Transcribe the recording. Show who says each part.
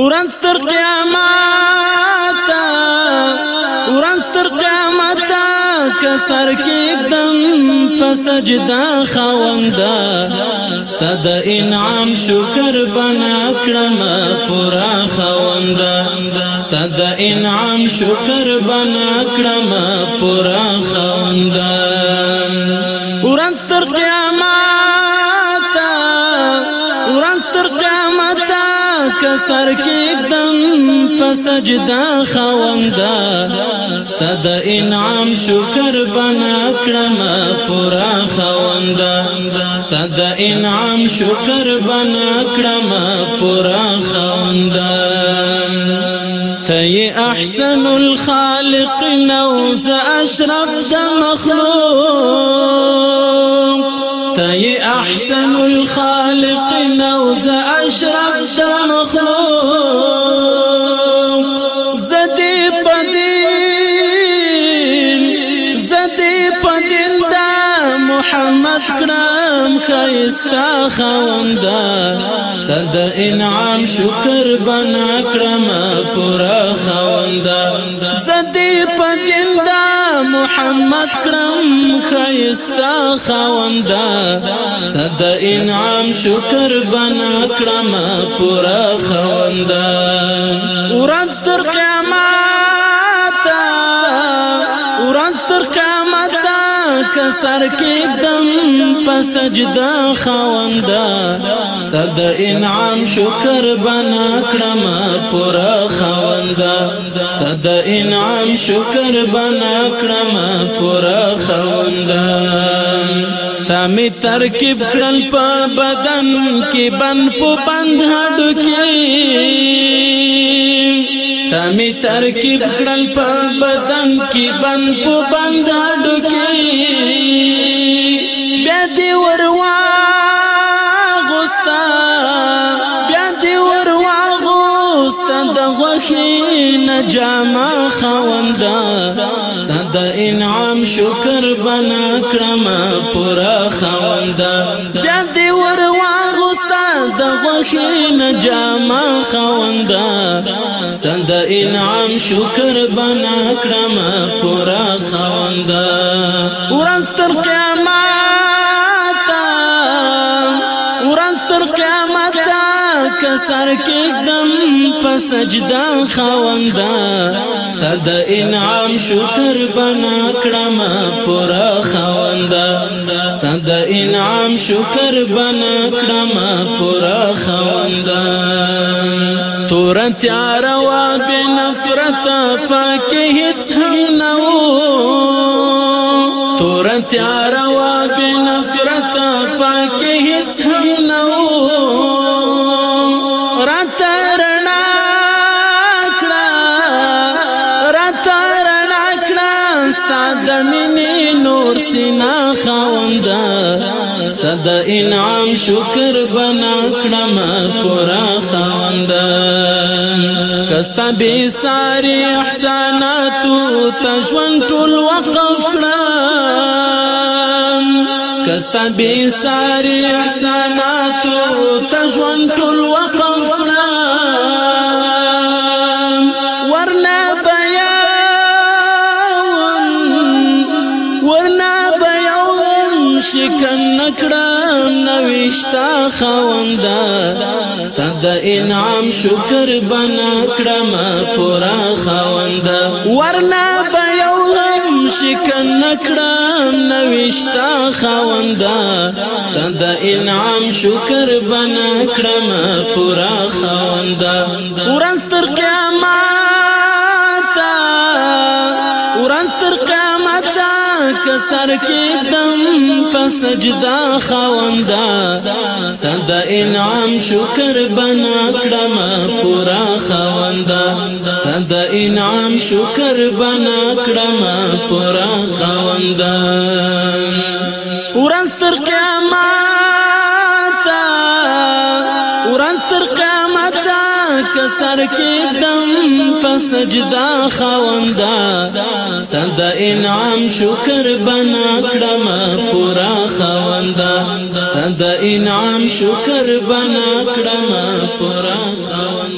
Speaker 1: ورنس تر قیامت ورنس تر قیامت کسر کې دم په سجدا خوندا ستد انعام شکر بنا کړم پورا خوندا ستد انعام شکر بنا کړم پورا خوندا ورنس تر قیامت کسر کې دم په خوندا ستد انعام شکر بنا کړم پورا خوندا ستد انعام شکر بنا کړم پورا خوندا تي احسن الخالق نوز اشرف د مخلوق أحسن الخالق نوز أشرف مخلوق زدي پدیل زدي پدیل دا محمد كرام خيستا خوندا ستد انعام شكر بنا كرما پورا محمد کرم خیستا خوندا ستد انعام شکر بنا کرم پورا خوندا ورځ تر قیامت ورځ تر قیامت کسر کې دم په سجدا خوندا ستد انعام شکر بنا کرم ستد انعام شکر بنا کړم پورا خوند تا می ترکیب کړل په بدن کې بن په بند هډو کې تا می ترکیب کړل په بدن کې بن په بند هډو کې بیا دی ور خوخی نجاما خواندا ستا د انعام شکر بنا کړم پورا خواندا بیا دې ور واغستا د خوخی نجاما خواندا ستا د انعام شکر بنا کړم پورا خواندا ورځ تر قیامت ورځ تر قیامت کسر کې دم په سجدا خواندا ستد انعام شکر بنا کړم پورا خواندا ستد انعام شکر بنا کړم پورا خواندا تور تیار وا بنفرت پاک هیڅ هم نو تور تیار وا بنفرت پاک هیڅ هم نو د انعام شکر بنا کړم پورا خوند کستا بي ساري احسانات ته ژوند ټول وقف کړم کستا بي ساري احسانات ته ژوند ټول وقف شکن نکړم نوښتا خواندا ستد انعام شکر بنا کړم پورا خواندا ورنا به یو هم شکن نکړم نوښتا خواندا ستد انعام شکر بنا کړم پورا خواندا ورستر قیامت ورستر قیامت کسر کې دم په سجدا خوندا ستند انعام شکر بنا کړم پورا خوندا ستند انعام شکر بنا کړم پورا خوندا ورستر کې سر کې دم په سجدا خوندا ستند انعام شکر بنا کړم پورا خوندا ستند انعام شکر بنا کړم پورا خوندا